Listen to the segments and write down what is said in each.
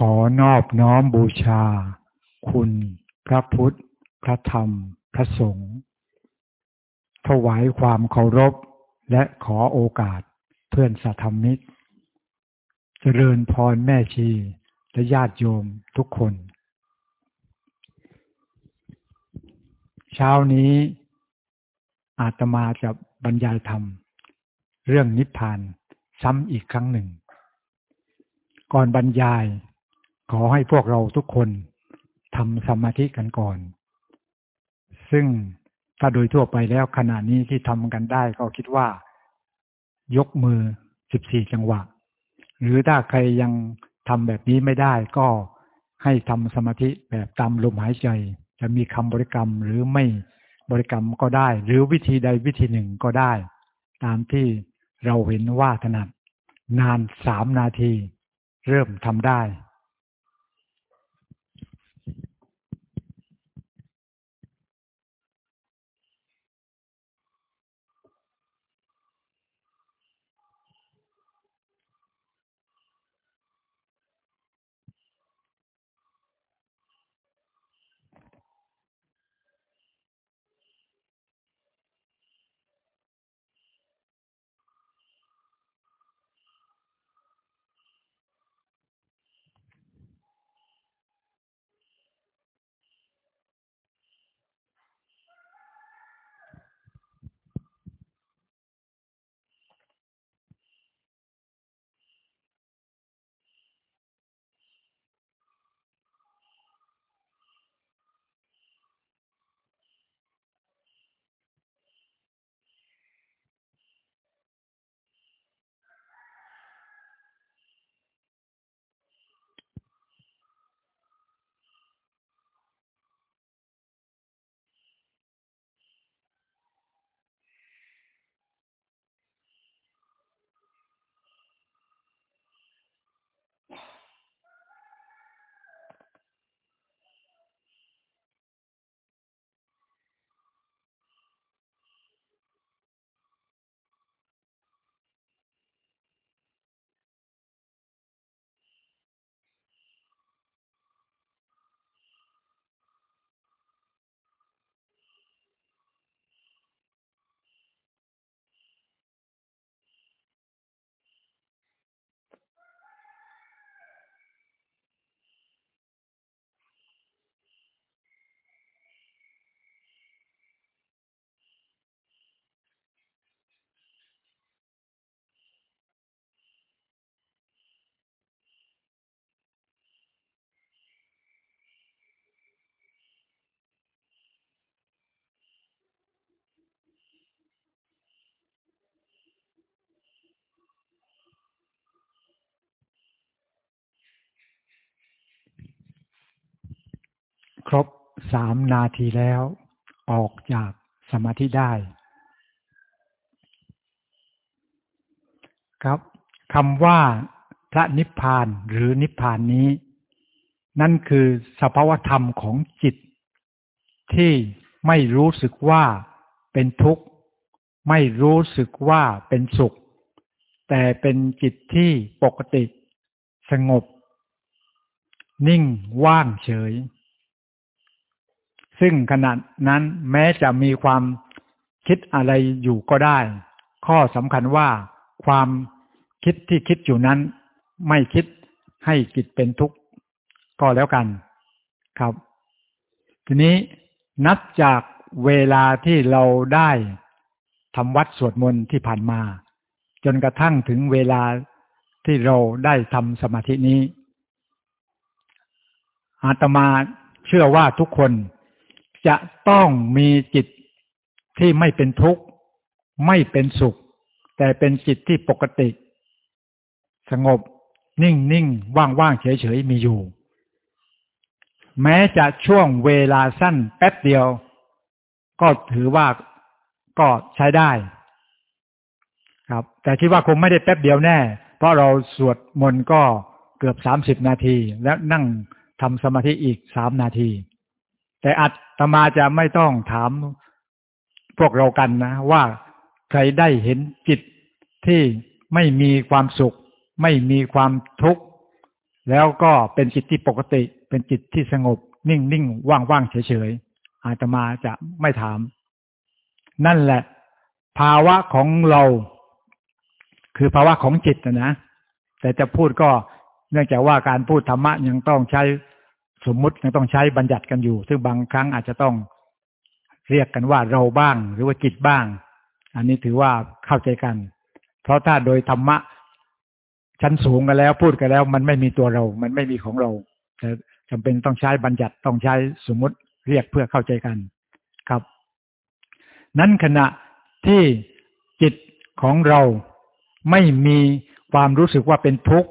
ขอนอบน้อมบูชา คุณพระพุทธ พระธรรม พระสงฆ์ถวายความเคารพ และขอโอกาสเพื่อนสัทธมิตรเจริญพรแม่ชี และญาติโยมทุกคน เช้านี้ อาตมาจะบรรยายธรรม เรื่องนิพพานซ้ำอีกครั้งหนึ่ง ก่อนบรรยาย ขอให้พวกเราทุกคนทำสมาธิกันก่อน ซึ่งถ้าโดยทั่วไปแล้วขณะนี้ที่ทำกันได้ก็คิดว่า ยกมือสิบสี่จังหวะ หรือถ้าใครยังทำแบบนี้ไม่ได้ก็ให้ทำสมาธิแบบตามลมหายใจ จะมีคำบริกรรมหรือไม่บริกรรมก็ได้ หรือวิธีใดวิธีหนึ่งก็ได้ ตามที่เราเห็นว่าถนัดนานสามนาที เริ่มทำได้ ครบสามนาทีแล้ว ออกจากสมาธิได้ ครับคำว่าพระนิพพานหรือนิพพานนี้ นั่นคือสภาวธรรมของจิต ที่ไม่รู้สึกว่าเป็นทุกข์ ไม่รู้สึกว่าเป็นสุข แต่เป็นจิตที่ปกติ สงบ นิ่งว่างเฉย ซึ่งขณะนั้นแม้จะมีความคิดอะไรอยู่ก็ได้ ข้อสำคัญว่าความคิดที่คิดอยู่นั้น ไม่คิดให้จิตเป็นทุกข์ก็แล้วกันครับ ทีนี้นับจากเวลาที่เราได้ทำวัดสวดมนต์ที่ผ่านมา จนกระทั่งถึงเวลาที่เราได้ทำสมาธินี้อาตมาเชื่อว่าทุกคน จะต้องมีจิตที่ไม่เป็นทุกข์ ไม่เป็นสุข แต่เป็นจิตที่ปกติ สงบ นิ่งนิ่งว่างว่างเฉยเฉยมีอยู่ แม้จะช่วงเวลาสั้นแป๊บเดียว ก็ถือว่าก็ใช้ได้ ครับ แต่คิดว่าคงไม่ได้แป๊บเดียวแน่ เพราะเราสวดมนต์ก็เกือบสามสิบนาที แล้วนั่งทำสมาธิอีกสามนาที แต่อัตมาจะไม่ต้องถามพวกเรากันนะ ว่าใครได้เห็นจิตที่ไม่มีความสุข ไม่มีความทุกข์ แล้วก็เป็นจิตที่ปกติ เป็นจิตที่สงบ นิ่งนิ่งว่างว่างเฉยเฉยอาตมาจะไม่ถาม นั่นแหละ ภาวะของเรา คือภาวะของจิตนะนะแต่จะพูดก็เนื่องจากว่าการพูดธรรมะยังต้องใช้ สมมุติยังต้องใช้บัญญัติกันอยู่ ซึ่งบางครั้งอาจจะต้องเรียกกันว่าเราบ้าง หรือว่าจิตบ้าง อันนี้ถือว่าเข้าใจกัน เพราะถ้าโดยธรรมะ ชั้นสูงกันแล้วพูดกันแล้ว มันไม่มีตัวเรา มันไม่มีของเราแต่จำเป็นต้องใช้บัญญัติต้องใช้สมมติเรียกเพื่อเข้าใจกันครับ นั้นขณะที่จิตของเราไม่มีความรู้สึกว่าเป็นทุกข์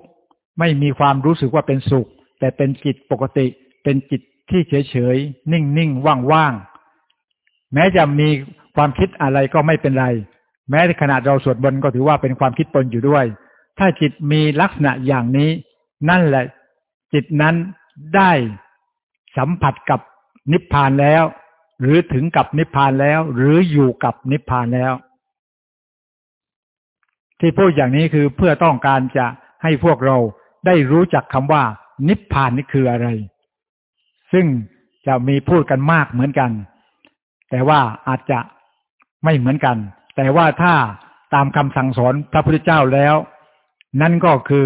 ไม่มีความรู้สึกว่าเป็นสุข แต่เป็นจิตปกติ เป็นจิตที่เฉยเฉยนิ่งนิ่งว่างว่างแม้จะมีความคิดอะไรก็ไม่เป็นไร แม้ขนาดเราสวดบนก็ถือว่าเป็นความคิดปนอยู่ด้วย ถ้าจิตมีลักษณะอย่างนี้ นั่นแหละ จิตนั้นได้สัมผัสกับนิพพานแล้ว หรือถึงกับนิพพานแล้ว หรืออยู่กับนิพพานแล้ว ที่พูดอย่างนี้คือเพื่อต้องการจะให้พวกเราได้รู้จักคำว่า นิพพานนี่คืออะไร ซึ่งจะมีพูดกันมากเหมือนกัน แต่ว่าอาจจะไม่เหมือนกัน แต่ว่าถ้าตามคำสั่งสอนพระพุทธเจ้าแล้ว นั่นก็คือ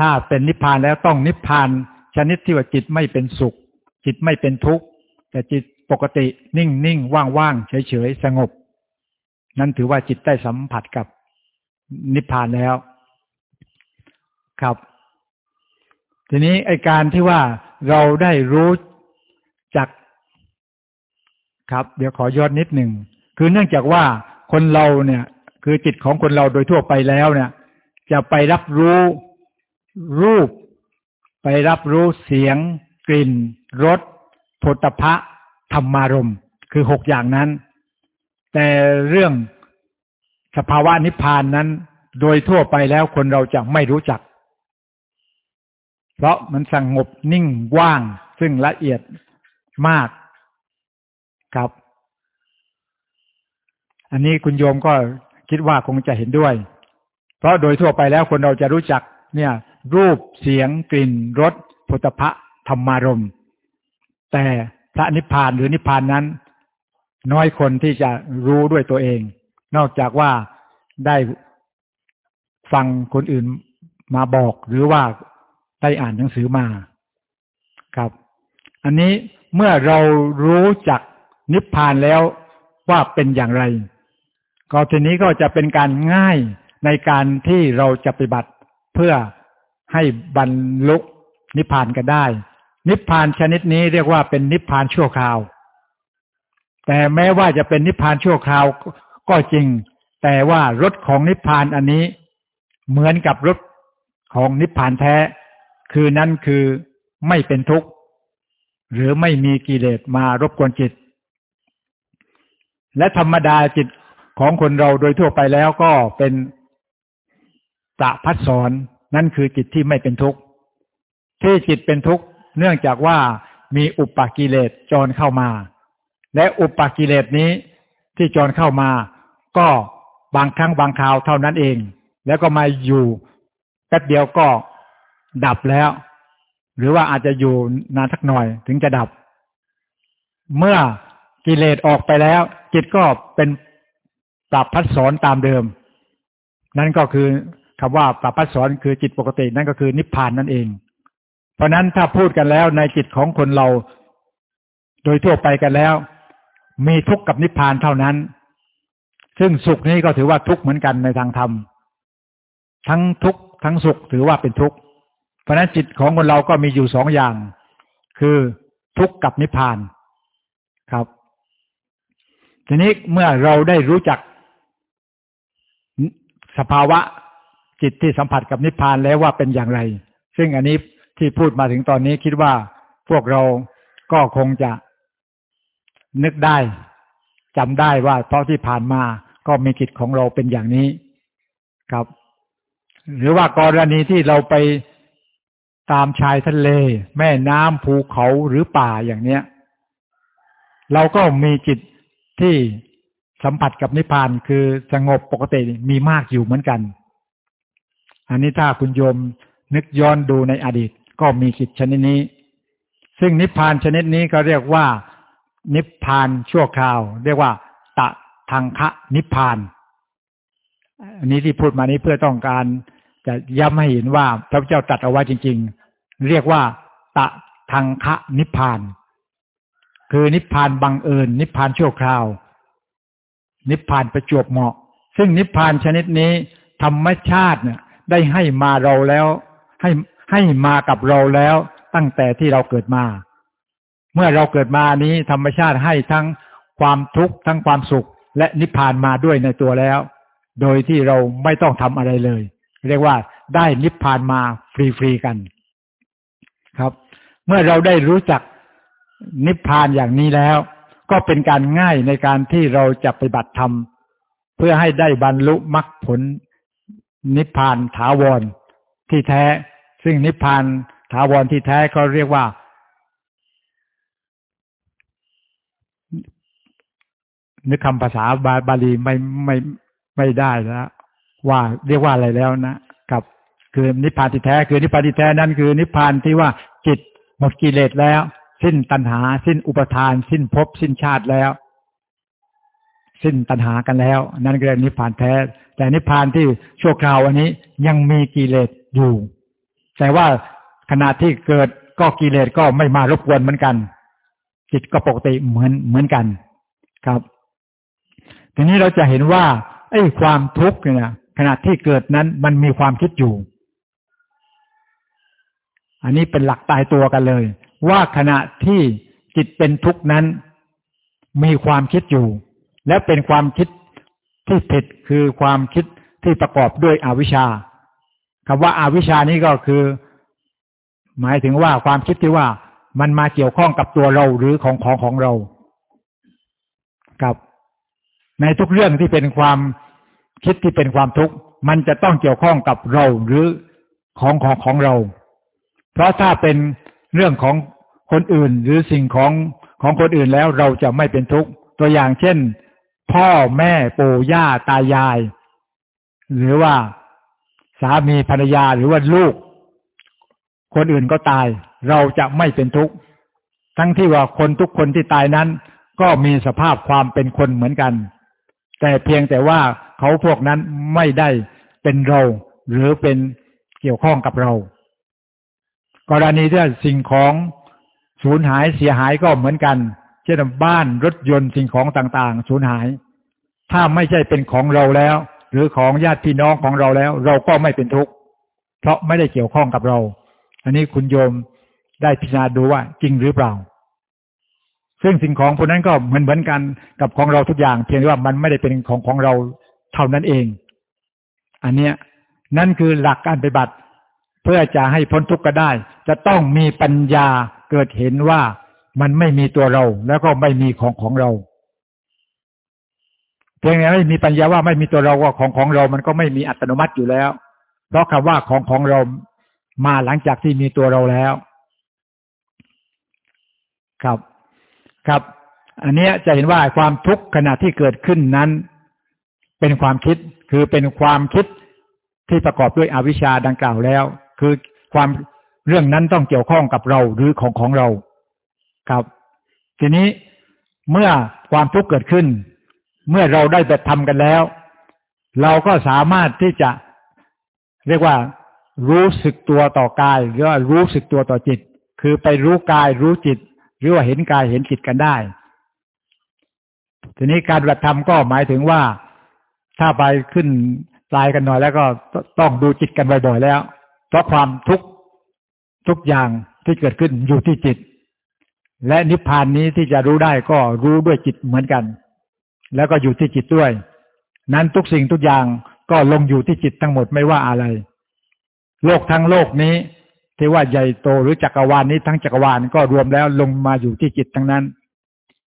ถ้าเป็นนิพพานแล้วต้องนิพพานชนิดที่ว่าจิตไม่เป็นสุข จิตไม่เป็นทุกข์ แต่จิตปกตินิ่งนิ่งว่างว่างเฉยเฉยสงบ นั่นถือว่าจิตได้สัมผัสกับนิพพานแล้ว ครับ ทีนี้ไอการที่ว่า เราได้รู้จักครับ เดี๋ยวขอยอดนิดหนึ่งคือเนื่องจากว่าคนเราเนี่ย คือจิตของคนเราโดยทั่วไปแล้วเนี่ย จะไปรับรู้รูป ไปรับรู้เสียง กลิ่นรสผลตภะธรรมารมคือหกอย่างนั้น แต่เรื่องสภาวะนิพพานนั้น โดยทั่วไปแล้วคนเราจะไม่รู้จัก เพราะมันสงบนิ่งว่าง ซึ่งละเอียดมากครับ อันนี้คุณโยมก็คิดว่าคงจะเห็นด้วย เพราะโดยทั่วไปแล้วคนเราจะรู้จักเนี่ย รูปเสียงกลิ่นรสผลิภะธรรมารมแต่พระนิพพานหรือนิพพานนั้น น้อยคนที่จะรู้ด้วยตัวเอง นอกจากว่าได้ฟังคนอื่นมาบอกหรือว่า ได้อ่านหนังสือมาครับ อันนี้เมื่อเรารู้จักนิพพานแล้วว่าเป็นอย่างไร ก็ทีนี้ก็จะเป็นการง่ายในการที่เราจะปฏิบัติเพื่อให้บรรลุนิพพานกันได้ นิพพานชนิดนี้เรียกว่าเป็นนิพพานชั่วคราว แต่แม้ว่าจะเป็นนิพพานชั่วคราวก็จริง แต่ว่ารถของนิพพานอันนี้ เหมือนกับรถของนิพพานแท้ คือนั่นคือไม่เป็นทุกข์ หรือไม่มีกิเลสมารบกวนจิต และธรรมดาจิตของคนเราโดยทั่วไปแล้วก็เป็นตะพัดสอนนั่นคือจิตที่ไม่เป็นทุกข์ ที่จิตเป็นทุกข์ เนื่องจากว่ามีอุปกิเลสจรเข้ามา และอุปกิเลสนี้ที่จรเข้ามา ก็บางครั้งบางคราวเท่านั้นเอง แล้วก็มาอยู่แป๊บเดียวก็ ดับแล้ว หรือว่าอาจจะอยู่นานสักหน่อยถึงจะดับ เมื่อกิเลสออกไปแล้ว จิตก็เป็นปรับพัดสอนตามเดิม นั่นก็คือคำว่าปัปปัสสอนคือจิตปกติ นั่นก็คือนิพพานนั่นเอง เพราะนั้นถ้าพูดกันแล้วในจิตของคนเรา โดยทั่วไปกันแล้ว มีทุกข์กับนิพพานเท่านั้น ซึ่งสุขนี้ก็ถือว่าทุกข์เหมือนกันในทางธรรมทั้งทุกข์ทั้งสุขถือว่าเป็นทุกข์ เพราะนั้นจิตของคนเราก็มีอยู่สองอย่าง คือทุกข์กับนิพพานครับ ทีนี้เมื่อเราได้รู้จัก สภาวะจิตที่สัมผัสกับนิพพานแล้วว่าเป็นอย่างไร ซึ่งอันนี้ที่พูดมาถึงตอนนี้คิดว่าพวกเราก็คงจะนึกได้จำได้ว่าเพราะที่ผ่านมาก็มีจิตของเราเป็นอย่างนี้ครับ หรือว่ากรณีที่เราไป ตามชายทะเล แม่น้ำภูเขาหรือป่าอย่างเนี้ย เราก็มีจิตที่สัมผัสกับนิพพานคือสงบปกติมีมากอยู่เหมือนกัน อันนี้ถ้าคุณโยมนึกย้อนดูในอดีต ก็มีจิตชนิดนี้ ซึ่งนิพพานชนิดนี้ก็เรียกว่า นิพพานชั่วคราว เรียกว่า ตะทางคะนิพพาน อันนี้ที่พูดมานี้เพื่อต้องการ จะย้ำให้เห็นว่าพระเจ้าตรัสเอาไว้จริง ๆ เรียกว่า ตะทางคะนิพพาน คือนิพพานบังเอิญ นิพพานชั่วคราว นิพพานประจวบเหมาะ ซึ่งนิพพานชนิดนี้ ธรรมชาติเนี่ย ได้ให้มาเราแล้ว ให้ให้มากับเราแล้ว ตั้งแต่ที่เราเกิดมา เมื่อเราเกิดมานี้ ธรรมชาติให้ทั้งความทุกข์ทั้งความสุข และนิพพานมาด้วยในตัวแล้ว โดยที่เราไม่ต้องทำอะไรเลย เรียกว่าได้นิพพานมาฟรีๆกัน ครับ เมื่อเราได้รู้จักนิพพานอย่างนี้แล้ว ก็เป็นการง่ายในการที่เราจะปฏิบัติธรรมเพื่อให้ได้บรรลุมรรคผลนิพพานถาวรที่แท้ ซึ่งนิพพานถาวรที่แท้เขาเรียกว่า นึกคำภาษาบาบาลีไม่ไม่ไม่ได้แล้ ว่าเรียกว่าอะไรแล้วนะ กับคือนิพพานที่แท้คือนิพพานที่แท้นั่นคือ นิพพานที่ว่าจิตหมดกิเลสแล้ว สิ้นตัณหา สิ้นอุปทาน สิ้นภพสิ้นชาติแล้ว สิ้นตัณหากันแล้ว นั่นคือนิพพานแท้ แต่นิพพานที่ชั่วคราววันนี้ยังมีกิเลสอยู่ แต่ว่าขณะที่เกิดก็กิเลสก็ไม่มารบกวนเหมือนกัน จิตก็ปกติเหมือนเหมือนกันครับ ทีนี้เราจะเห็นว่าไอ้ความทุกข์เนี่ย ขณะที่เกิดนั้นมันมีความคิดอยู่ อันนี้เป็นหลักตายตัวกันเลย ว่าขณะที่จิตเป็นทุกข์นั้น มีความคิดอยู่ และเป็นความคิดที่ผิดคือความคิดที่ประกอบด้วยอวิชชาคำว่าอาวิชชานี้ก็คือ หมายถึงว่าความคิดที่ว่ามันมาเกี่ยวข้องกับตัวเราหรือของของของเรา กับ ในทุกเรื่องที่เป็นความ คิดที่เป็นความทุกข์มันจะต้องเกี่ยวข้องกับเราหรือของของของเรา เพราะถ้าเป็นเรื่องของคนอื่นหรือสิ่งของของคนอื่นแล้วเราจะไม่เป็นทุกข์ตัวอย่างเช่น พ่อแม่ปู่ย่าตายาย หรือว่าสามีภรรยาหรือว่าลูก คนอื่นก็ตาย เราจะไม่เป็นทุกข์ทั้งที่ว่าคนทุกคนที่ตายนั้น ก็มีสภาพความเป็นคนเหมือนกัน แต่เพียงแต่ว่า เขาพวกนั้นไม่ได้เป็นเรา หรือเป็นเกี่ยวข้องกับเรา กรณีที่สิ่งของสูญหายเสียหายก็เหมือนกัน เช่นบ้านรถยนต์สิ่งของต่างๆ สูญหาย ถ้าไม่ใช่เป็นของเราแล้ว หรือของญาติพี่น้องของเราแล้ว เราก็ไม่เป็นทุกข์เพราะไม่ได้เกี่ยวข้องกับเรา อันนี้คุณโยมได้พิจารณาดูว่าจริงหรือเปล่า ซึ่งสิ่งของพวกนั้นก็เหมือนเหมือนกันกับของเราทุกอย่าง เพียงว่ามันไม่ได้เป็นของของเรา เท่านั้นเอง อันเนี้ยนั่นคือหลักการปฏิบัติ เพื่อจะให้พ้นทุกข์ก็ได้ จะต้องมีปัญญาเกิดเห็นว่ามันไม่มีตัวเรา แล้วก็ไม่มีของของเราเพียงแต่ไม่มีปัญญาว่าไม่มีตัวเราว่าของของเรา มันก็ไม่มีอัตโนมัติอยู่แล้ว เพราะคำว่าของของเรามาหลังจากที่มีตัวเราแล้ว ครับ ครับ อันเนี้ยจะเห็นว่าความทุกข์ขณะที่เกิดขึ้นนั้น เป็นความคิดคือเป็นความคิดที่ประกอบด้วยอวิชชาดังกล่าวแล้ว คือความเรื่องนั้นต้องเกี่ยวข้องกับเราหรือของของเรา ครับ ทีนี้เมื่อความทุกข์เกิดขึ้น เมื่อเราได้แต่ทำกันแล้ว เราก็สามารถที่จะเรียกว่ารู้สึกตัวต่อกาย หรือว่ารู้สึกตัวต่อจิต คือไปรู้กายรู้จิต หรือว่าเห็นกายเห็นจิตกันได้ ทีนี้การปฏิบัติธรรมก็หมายถึงว่า ถ้าไปขึ้นลายกันหน่อยแล้วก็ต้องดูจิตกันบ่อยๆแล้ว เพราะความทุกทุกอย่างที่เกิดขึ้นอยู่ที่จิต และนิพพานนี้ที่จะรู้ได้ก็รู้ด้วยจิตเหมือนกัน แล้วก็อยู่ที่จิตด้วย นั้นทุกสิ่งทุกอย่างก็ลงอยู่ที่จิตทั้งหมดไม่ว่าอะไร โลกทั้งโลกนี้ที่ว่าใหญ่โตหรือจักรวาลนนี้ทั้งจักรวาลก็รวมแล้วลงมาอยู่ที่จิตทั้งนั้น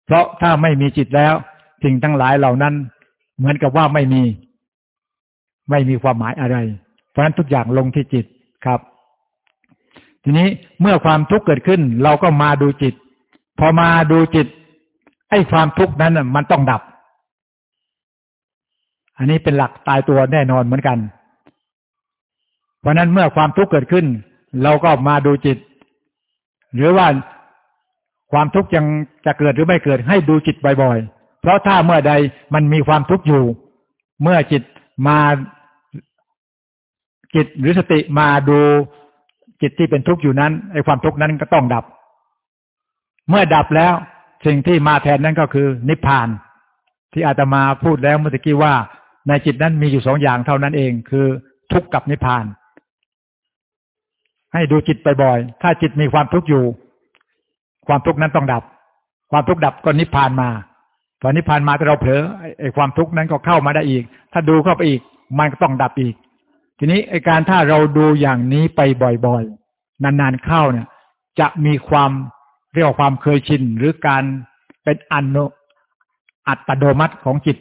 เพราะถ้าไม่มีจิตแล้ว สิ่งทั้งหลายเหล่านั้น เหมือนกับว่าไม่มี ไม่มีความหมายอะไร เพราะฉะนั้นทุกอย่างลงที่จิตครับ ทีนี้เมื่อความทุกข์เกิดขึ้น เราก็มาดูจิต พอมาดูจิต ไอ้ความทุกข์นั้นมันต้องดับ อันนี้เป็นหลักตายตัวแน่นอนเหมือนกัน เพราะนั้นเมื่อความทุกข์เกิดขึ้น เราก็มาดูจิต หรือว่าความทุกข์ยังจะเกิดหรือไม่เกิดให้ดูจิตบ่อยๆ เพราะถ้าเมื่อใดมันมีความทุกข์อยู่ เมื่อจิตมาจิตหรือสติมาดูจิตที่เป็นทุกข์อยู่นั้นไอ้ความทุกข์นั้นก็ต้องดับ เมื่อดับแล้วสิ่งที่มาแทนนั้นก็คือ นิพพาน ที่อาตมาพูดแล้วเมื่อกี้ว่า ในจิตนั้นมีอยู่สองอย่างเท่านั้นเอง คือทุกข์กับนิพพาน ให้ดูจิตบ่อยๆถ้าจิตมีความทุกข์อยู่ ความทุกข์นั้นต้องดับ ความทุกข์ดับก็นิพพานมา พอนิพพานมาแต่เราเผลอไอ้ความทุกข์นั้นก็เข้ามาได้อีก ถ้าดูเข้าไปอีก มันก็ต้องดับอีก ทีนี้ไอ้การถ้าเราดูอย่างนี้ไปบ่อยๆ นานๆเข้าเนี่ย จะมีความเรียกว่าความเคยชินหรือการเป็นอันอัตโนมัติของจิต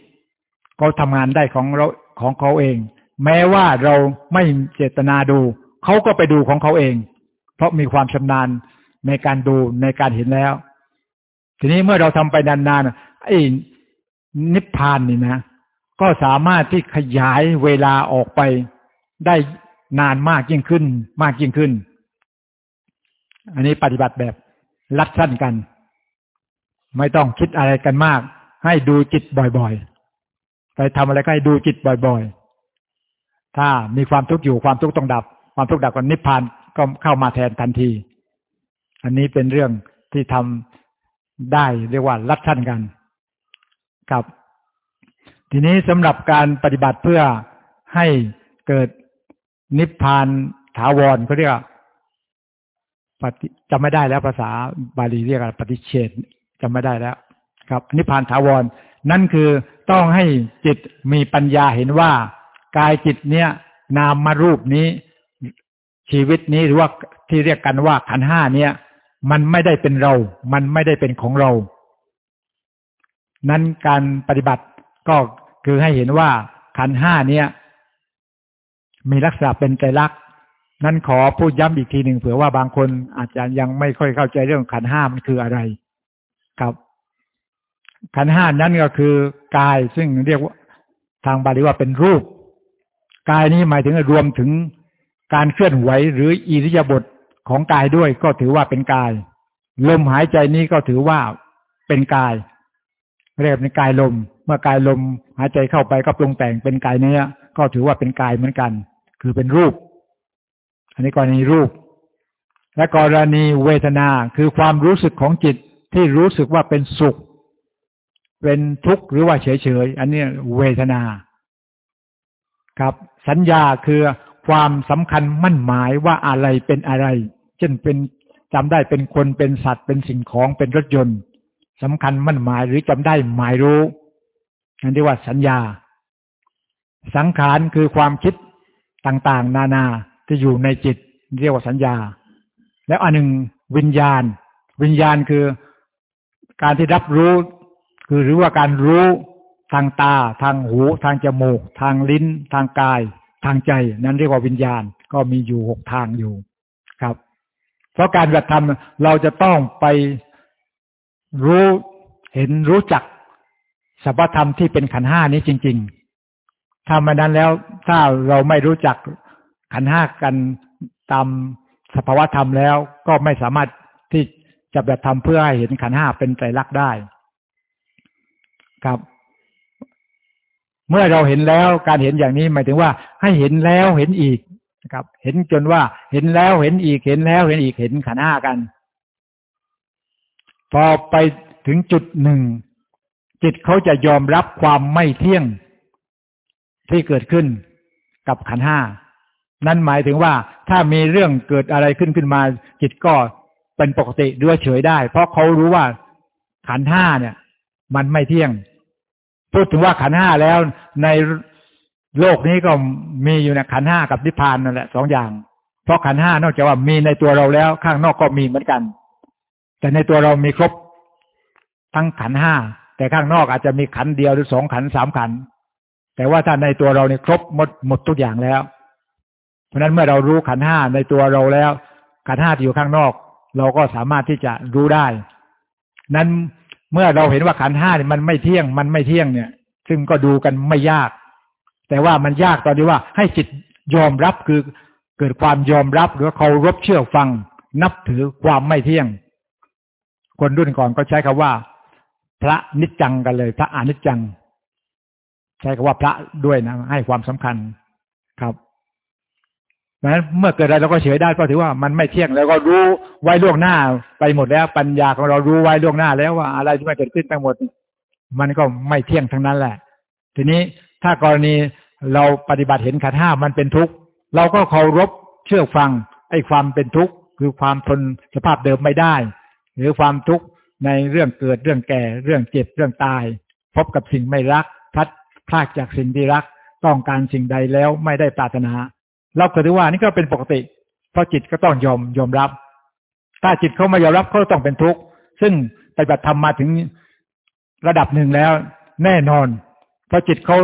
เขาทำงานได้ของเราของเขาเอง แม้ว่าเราไม่เจตนาดู เขาก็ไปดูของเขาเอง เพราะมีความชำนาญในการดูในการเห็นแล้ว ทีนี้เมื่อเราทำไปนานๆ ไอ้นิพพานนี่นะ ก็สามารถที่ขยายเวลาออกไปได้นานมากยิ่งขึ้น มากยิ่งขึ้น อันนี้ปฏิบัติแบบรัดสั้นกัน ไม่ต้องคิดอะไรกันมาก ให้ดูจิตบ่อยๆ ไปทำอะไรก็ให้ดูจิตบ่อยๆ ถ้ามีความทุกข์อยู่ความทุกข์ต้องดับ ความทุกข์ดับกับนิพพานก็เข้ามาแทนทันที อันนี้เป็นเรื่องที่ทำได้เรียกว่ารัดชั้นกัน ครับ ทีนี้สำหรับการปฏิบัติเพื่อให้เกิดนิพพานถาวรเขาเรียกปฏิจำไม่ได้แล้วภาษาบาลีเรียกปฏิเชตจำไม่ได้แล้ว ครับนิพพานถาวร นั่นคือต้องให้จิตมีปัญญาเห็นว่ากายจิตเนี้ยนามมารูปนี้ชีวิตนี้หรือว่าที่เรียกกันว่าขันห้าเนี่ยมันไม่ได้เป็นเรา มันไม่ได้เป็นของเรา นั้นการปฏิบัติก็คือให้เห็นว่าขันห้าเนี่ย มีลักษณะเป็นใจรักนั้นขอพูดย้ำอีกทีหนึ่งเผื่อว่าบางคนอาจจะยังไม่ค่อยเข้าใจเรื่องขันห้ามันคืออะไรครับ ขันห้านั้นก็คือกายซึ่งเรียกว่าทางบาลีว่าเป็นรูป กายนี้หมายถึงรวมถึงการเคลื่อนไหวหรืออิริยาบถของกายด้วยก็ถือว่าเป็นกาย ลมหายใจนี้ก็ถือว่าเป็นกาย เรียกเป็นกายลม เมื่อกายลมหายใจเข้าไปก็ปรุงแต่งเป็นกายเนื้อ ก็ถือว่าเป็นกายเหมือนกัน คือเป็นรูป อันนี้กรณีรูป และกรณีเวทนาคือความรู้สึกของจิตที่รู้สึกว่าเป็นสุข เป็นทุกข์หรือว่าเฉยๆอันนี้เวทนา ครับ สัญญาคือความสำคัญมั่นหมายว่าอะไรเป็นอะไร เช่นเป็นจำได้เป็นคนเป็นสัตว์เป็นสิ่งของเป็นรถยนต์ สำคัญมั่นหมายหรือจำได้หมายรู้นั่นเรียกว่าสัญญา สังขารคือความคิดต่างๆ นานาที่อยู่ในจิต เรียกว่าสัญญา แล้วอันหนึ่งวิญญาณ วิญญาณคือการที่รับรู้ คือหรือว่าการรู้ทางตา ทางหู ทางจมูก ทางลิ้น ทางกาย ทางใจ นั้นเรียกว่าวิญญาณก็มีอยู่หกทางอยู่ครับ เพราะการปฏิบัติธรรมเราจะต้องไป รู้เห็นรู้จักสัพธรรมที่เป็นขันห้านี้จริง ๆ ถ้ามานั้นแล้วถ้าเราไม่รู้จักขันห้ากันตามสภาวธรรมแล้วก็ไม่สามารถที่จะแบบทำเพื่อให้เห็นขันห้าเป็นใจรักได้ครับ เมื่อเราเห็นแล้วการเห็นอย่างนี้หมายถึงว่าให้เห็นแล้วเห็นอีกนะครับ เห็นจนว่าเห็นแล้วเห็นอีกเห็นแล้วเห็นอีกเห็นขันห้ากัน พอไปถึงจุดหนึ่ง จิตเขาจะยอมรับความไม่เที่ยงที่เกิดขึ้นกับขันห้านั่นหมายถึงว่าถ้ามีเรื่องเกิดอะไรขึ้นขึ้นมา จิตก็เป็นปกติด้วยเฉยได้ เพราะเขารู้ว่าขันห้าเนี่ย มันไม่เที่ยง พูดถึงว่าขันห้าแล้วในโลกนี้ก็มีอยู่ในขันห้ากับนิพพานนั่นแหละสองอย่าง เพราะขันห้านอกจากว่ามีในตัวเราแล้ว ข้างนอกก็มีเหมือนกัน แต่ในตัวเรามีครบทั้งขันห้าแต่ข้างนอกอาจจะมีขันเดียวหรือสองขันสามขัน แต่ว่าถ้าในตัวเราเนี่ยครบหมดหมดทุกอย่างแล้ว เพราะนั้นเมื่อเรารู้ขันห้าในตัวเราแล้ว ขันห้าที่อยู่ข้างนอก เราก็สามารถที่จะรู้ได้ นั้นเมื่อเราเห็นว่าขันห้าเนี่ยมันไม่เที่ยงมันไม่เที่ยงเนี่ย ซึ่งก็ดูกันไม่ยาก แต่ว่ามันยากตอนที่ว่าให้จิตยอมรับคือเกิดความยอมรับหรือเคารพเชื่อฟัง นับถือความไม่เที่ยง คนรุ่นก่อนก็ใช้คำว่า พระนิจจังกันเลย พระอนิจจัง ใช้คำว่าพระด้วยนะ ให้ความสำคัญครับดังนั้นเมื่อเกิดอะไรเราก็เฉยได้เพราะถือว่ามันไม่เที่ยงแล้วก็รู้ไว้ล่วงหน้าไปหมดแล้ว ปัญญาของเรารู้ไว้ล่วงหน้าแล้วว่าอะไรที่มันเกิดขึ้นไปหมด มันก็ไม่เที่ยงทั้งนั้นแหละ ทีนี้ถ้ากรณีเราปฏิบัติเห็นขันห้ามันเป็นทุกข์เราก็เคารพเชื่อฟังไอ้ความเป็นทุกข์คือความทนสภาพเดิมไม่ได้ หรือความทุกข์ในเรื่องเกิดเรื่องแก่ เรื่องเจ็บเรื่องตาย พบกับสิ่งไม่รัก พัดพลากจากสิ่งที่รัก ต้องการสิ่งใดแล้วไม่ได้ปรารถนาเราก็ถือว่านี่ก็เป็นปกติ เพราะจิตก็ต้องยอมยอมรับ ถ้าจิตเขาไม่ยอมรับเขาต้องเป็นทุกข์ซึ่งปฏิบัติธรรมมาถึงระดับหนึ่งแล้ว แน่นอน เพราะจิตเขา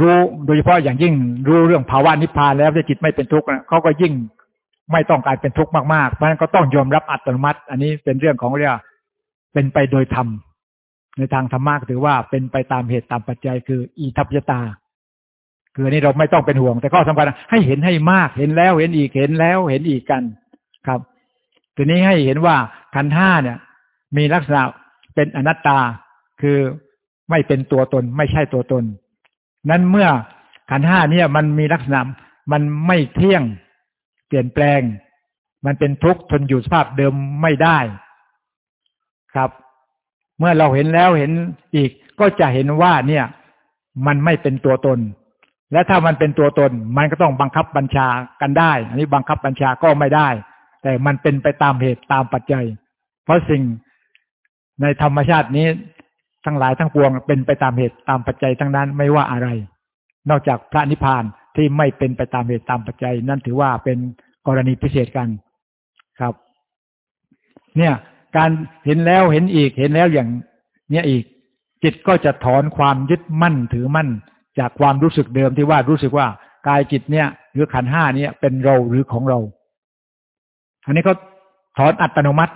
รู้โดยเฉพาะอย่างยิ่งรู้เรื่องภาวะนิพพานแล้วถ้าจิตไม่เป็นทุกข์เขาก็ยิ่ง ไม่ต้องการเป็นทุกข์มากๆ เพราะฉะนั้นก็ต้องยอมรับอัตโนมัติ อันนี้เป็นเรื่องของเรียกเป็นไปโดยธรรมในทางธรรมะถือว่าเป็นไปตามเหตุตามปัจจัย คือ อีทัพยตา คืออันนี้เราไม่ต้องเป็นห่วง แต่ข้อสำคัญให้เห็นให้มากเห็นแล้วเห็นอีกเห็นแล้วเห็นอีกกันครับ ทีนี้ให้เห็นว่าขันห้าเนี่ย มีลักษณะเป็นอนัตตาคือไม่เป็นตัวตน ไม่ใช่ตัวตน นั้นเมื่อขันห้าเนี่ยมันมีลักษณะมันไม่เที่ยง เปลี่ยนแปลง มันเป็นทุกข์ทนอยู่สภาพเดิมไม่ได้ครับ เมื่อเราเห็นแล้วเห็นอีกก็จะเห็นว่าเนี่ย มันไม่เป็นตัวตน และถ้ามันเป็นตัวตน มันก็ต้องบังคับบัญชากันได้ อันนี้บังคับบัญชาก็ไม่ได้ แต่มันเป็นไปตามเหตุตามปัจจัย เพราะสิ่งในธรรมชาตินี้ทั้งหลายทั้งปวงเป็นไปตามเหตุตามปัจจัยทั้งนั้นไม่ว่าอะไร นอกจากพระนิพพาน ที่ไม่เป็นไปตามเหตุตามปัจจัย นั่นถือว่าเป็นกรณีพิเศษกันครับ เนี่ย การเห็นแล้วเห็นอีกเห็นแล้วอย่าง เนี้ยอีก จิตก็จะถอนความยึดมั่นถือมั่น จากความรู้สึกเดิมที่ว่ารู้สึกว่ากายจิตเนี่ย หรือขันห้าเนี่ยเป็นเราหรือของเรา อันนี้ก็ถอนอัตโนมัติ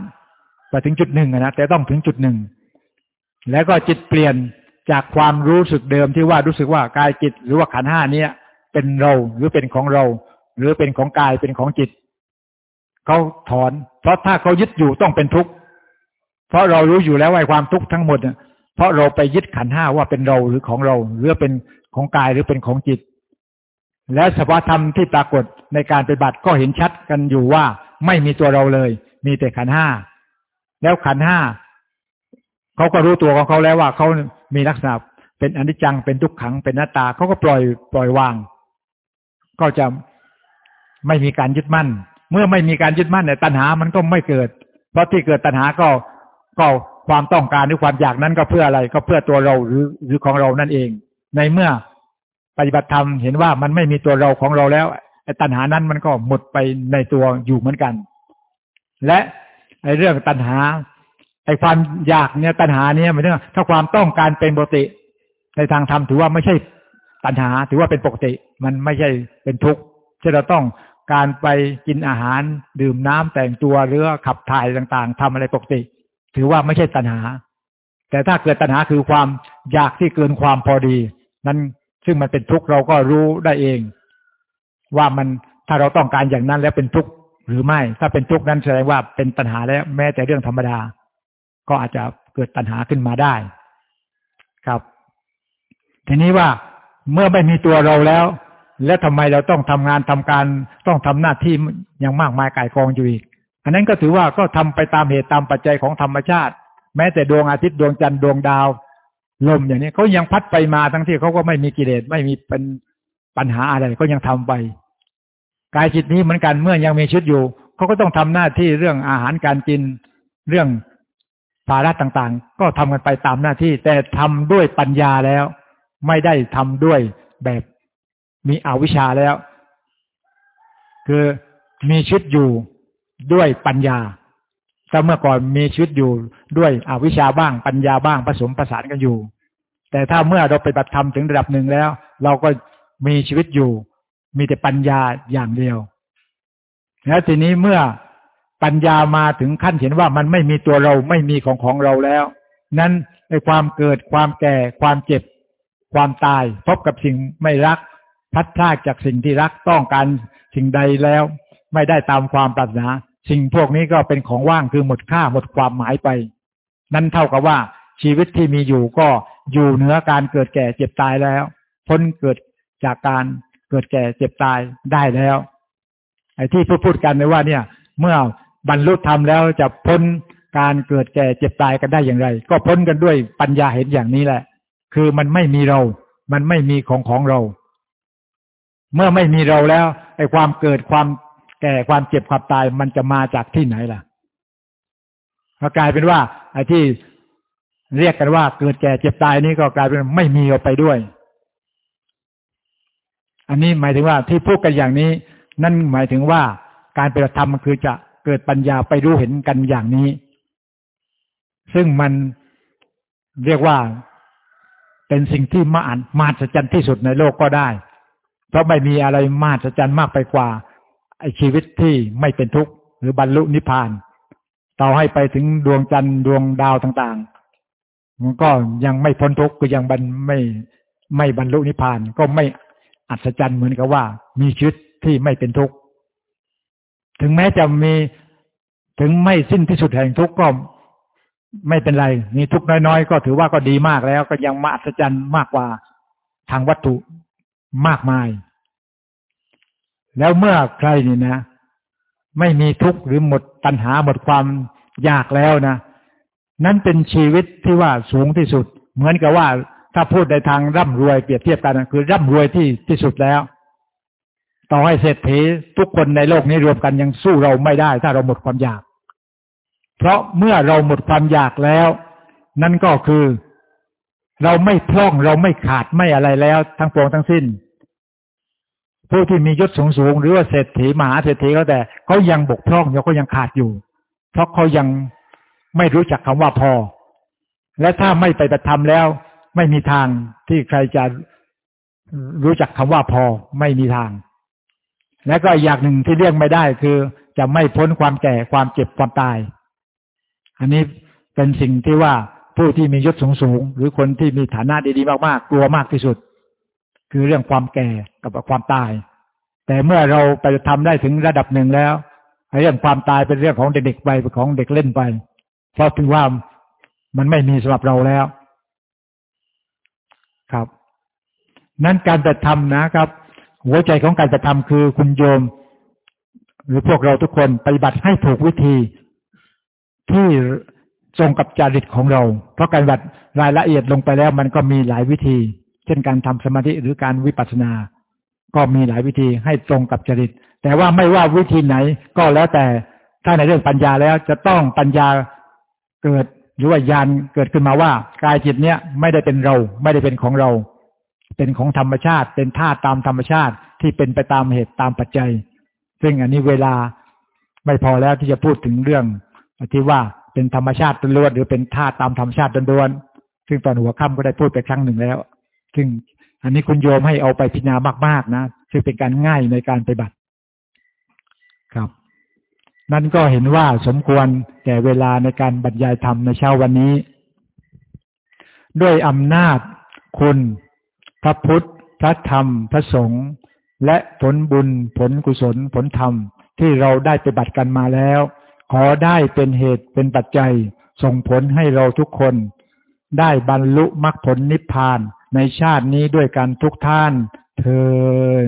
ไปถึงจุดหนึ่งนะแต่ต้องถึงจุดหนึ่งแล้วก็จิตเปลี่ยนจากความรู้สึกเดิมที่ว่ารู้สึกว่ากายจิต หรือว่าขันห้าเนี่ย เป็นเราหรือเป็นของเรา หรือเป็นของกายเป็นของจิตเขาถอน เพราะถ้าเขายึดอยู่ต้องเป็นทุกข์เพราะเรารู้อยู่แล้วว่าความทุกข์ทั้งหมดเพราะเราไปยึดขันห้าว่าเป็นเราหรือของเรา หรือเป็นของกายหรือเป็นของจิต และสภาวธรรมที่ปรากฏในการปฏิบัติก็เห็นชัดกันอยู่ว่าไม่มีตัวเราเลย มีแต่ขันห้าแล้วขันห้าเขาก็รู้ตัวของเขาแล้วว่าเขามีลักษณะเป็นอนิจจังเป็นทุกขังเป็นหน้าตาเขาก็ปล่อยปล่อยวาง ก็จะไม่มีการยึดมั่น เมื่อไม่มีการยึดมั่นเนี่ยตัณหามันก็ไม่เกิด เพราะที่เกิดตัณหาก็ก็ความต้องการหรือความอยากนั้นก็เพื่ออะไร ก็เพื่อตัวเราหรือหรือของเรานั่นเอง ในเมื่อปฏิบัติธรรมเห็นว่ามันไม่มีตัวเราของเราแล้วไอ้ตัณหานั้นมันก็หมดไปในตัวอยู่เหมือนกัน และไอ้เรื่องตัณหาไอ้ความอยากเนี่ยตัณหาเนี่ยหมันเรื่องถ้าความต้องการเป็นปกติ ในทางธรรมถือว่าไม่ใช่ ตัณหาถือว่าเป็นปกติ มันไม่ใช่เป็นทุกข์ที่เราต้องการไปกินอาหารดื่มน้ำแต่งตัวหรือขับถ่ายต่างๆทำอะไรปกติ ถือว่าไม่ใช่ตัณหา แต่ถ้าเกิดตัณหาคือความอยากที่เกินความพอดี นั้นซึ่งมันเป็นทุกข์เราก็รู้ได้เอง ว่ามันถ้าเราต้องการอย่างนั้นแล้วเป็นทุกข์หรือไม่ ถ้าเป็นทุกข์นั้นแสดงว่าเป็นปัญหาแล้วแม้แต่เรื่องธรรมดา ก็อาจจะเกิดปัญหาขึ้นมาได้ ครับ ทีนี้ว่า เมื่อไม่มีตัวเราแล้ว แล้วทำไมเราต้องทำงานทำการต้องทำหน้าที่อยังมากมายกายกองอยู่อีก อันนั้นก็ถือว่าก็ทำไปตามเหตุตามปัจจัยของธรรมชาติ แม้แต่ดวงอาทิตย์ดวงจันทร์ดวงดาวลมอย่างนี้เขายังพัดไปมาทั้งที่เขาก็ไม่มีกิเลสไม่มีเป็นปัญหาอะไรก็ยังทำไปกายจิตนี้เหมือนกันเมื่อยังมีชีวิตอยู่เขาก็ต้องทำหน้าที่เรื่องอาหารการกินเรื่องภาระต่างๆ ก็ทำกันไปตามหน้าที่ แต่ทำด้วยปัญญาแล้ว ไม่ได้ทำด้วยแบบมีอวิชชาแล้ว คือมีชีวิตอยู่ด้วยปัญญาถ้าเมื่อก่อนมีชีวิตอยู่ด้วยอวิชชาบ้างปัญญาบ้างผสมประสานกันอยู่ แต่ถ้าเมื่อเราไปบัติธรรมถึงระดับหนึ่งแล้ว เราก็มีชีวิตอยู่ มีแต่ปัญญาอย่างเดียวแล้วทีนี้เมื่อปัญญามาถึงขั้นเห็นว่ามันไม่มีตัวเราไม่มีของของเราแล้ว นั้นในความเกิดความแก่ความเจ็บ ความตายพบกับสิ่งไม่รักพัดพลาดจากสิ่งที่รักต้องการสิ่งใดแล้ว ไม่ได้ตามความปรารถนา สิ่งพวกนี้ก็เป็นของว่างคือหมดค่าหมดความหมายไป นั่นเท่ากับว่าชีวิตที่มีอยู่ก็อยู่เหนือการเกิดแก่เจ็บตายแล้ว พ้นเกิดจากการเกิดแก่เจ็บตายได้แล้วไอ้ที่พูดพูดกันเลยว่าเนี่ย เมื่อบรรลุธรรมแล้วจะพ้นการเกิดแก่เจ็บตายกันได้อย่างไร ก็พ้นกันด้วยปัญญาเห็นอย่างนี้แหละ คือมันไม่มีเรา มันไม่มีของของเรา เมื่อไม่มีเราแล้วไอ้ความเกิดความแก่ความเจ็บความตายมันจะมาจากที่ไหนล่ะก็กลายเป็นว่าไอ้ที่เรียกกันว่าเกิดแก่เจ็บตายนี่ก็กลายเป็นไม่มีเอาไปด้วย อันนี้หมายถึงว่าที่พูดกันอย่างนี้ นั่นหมายถึงว่าการปฏิธรรมมันคือจะเกิดปัญญาไปรู้เห็นกันอย่างนี้ ซึ่งมันเรียกว่า เป็นสิ่งที่มาอันมาศจรรย์ที่สุดในโลกก็ได้ เพราะไม่มีอะไรมาศจรรย์มากไปกว่าไอชีวิตที่ไม่เป็นทุกข์หรือบรรลุนิพพานต่อให้ไปถึงดวงจันทร์ดวงดาวต่างๆ มันก็ยังไม่พ้นทุกข์ก็ยังบรรไม่ไม่บรรลุนิพพานก็ไม่อัศจรรย์เหมือนกับว่า มีชีวิตที่ไม่เป็นทุกข์ถึงแม้จะมีถึงไม่สิ้นที่สุดแห่งทุกข์ก็ ไม่เป็นไร มีทุกน้อยๆ ก็ถือว่าก็ดีมากแล้ว ก็ยังมาอัศจรรย์มากกว่าทางวัตถุมากมาย แล้วเมื่อใครนี่นะ ไม่มีทุกข์หรือหมดตัณหาหมดความอยากแล้วนะ นั้นเป็นชีวิตที่ว่าสูงที่สุด เหมือนกับว่าถ้าพูดในทางร่ำรวยเปรียบเทียบกันคือร่ำรวยที่ที่สุดแล้ว ต่อให้เศรษฐีทุกคนในโลกนี้รวมกันยังสู้เราไม่ได้ ถ้าเราหมดความอยาก เพราะเมื่อเราหมดความอยากแล้ว นั่นก็คือ เราไม่พร่องเราไม่ขาดไม่อะไรแล้ว ทั้งปวงทั้งสิ้น ผู้ที่มียศสูงสูงหรือว่าเศรษฐีมหาเศรษฐีก็แต่เขายังบกพร่องเขายังขาดอยู่ เพราะเขายังไม่รู้จักคำว่าพอ และถ้าไม่ไปปฏิธรรมแล้ว ไม่มีทางที่ใครจะรู้จักคำว่าพอไม่มีทาง และก็อย่างหนึ่งที่เลี่ยงไม่ได้คือจะไม่พ้นความแก่ความเจ็บความตาย อันนี้เป็นสิ่งที่ว่าผู้ที่มียศสูงสูงหรือคนที่มีฐานะดีๆมากๆกลัวมากที่สุด คือเรื่องความแก่กับความตาย แต่เมื่อเราไปทำได้ถึงระดับหนึ่งแล้วเรื่องความตายเป็นเรื่องของเด็กๆไปเป็นของเด็กเล่นไป เพราะถือว่ามันไม่มีสำหรับเราแล้ว ครับ นั้นการปฏิธรรมนะครับ หัวใจของการปฏิธรรมคือคุณโยม หรือพวกเราทุกคนปฏิบัติให้ถูกวิธี ที่ตรงกับจริตของเรา เพราะการบัติรายละเอียดลงไปแล้วมันก็มีหลายวิธี เช่นการทำสมาธิหรือการวิปัสสนา ก็มีหลายวิธีให้ตรงกับจริต แต่ว่าไม่ว่าวิธีไหนก็แล้วแต่ถ้าในเรื่องปัญญาแล้วจะต้องปัญญาเกิดหรือว่ายานเกิดขึ้นมาว่ากายจิตเนี้ยไม่ได้เป็นเรา ไม่ได้เป็นของเรา เป็นของธรรมชาติ เป็นธาตุตามธรรมชาติที่เป็นไปตามเหตุตามปัจจัย ซึ่งอันนี้เวลาไม่พอแล้วที่จะพูดถึงเรื่อง ที่ว่าเป็นธรรมชาติล้วนหรือเป็นธาตุตามธรรมชาติล้วนซึ่งตอนหัวค่ำก็ได้พูดไปครั้งหนึ่งแล้ว ซึ่งอันนี้คุณโยมให้เอาไปพิจารณามาก ๆ นะซึ่งเป็นการง่ายในการปฏิบัติ ครับ นั่นก็เห็นว่าสมควรแก่เวลาในการบรรยายธรรมในเช้าวันนี้ ด้วยอำนาจคุณ พระพุทธ พระธรรม พระสงฆ์และผลบุญผลกุศลผลธรรมที่เราได้ปฏิบัติกันมาแล้ว ขอได้เป็นเหตุเป็นปัจจัย ส่งผลให้เราทุกคน ได้บรรลุมรรคผลนิพพานในชาตินี้ด้วยกันทุกท่านเทอ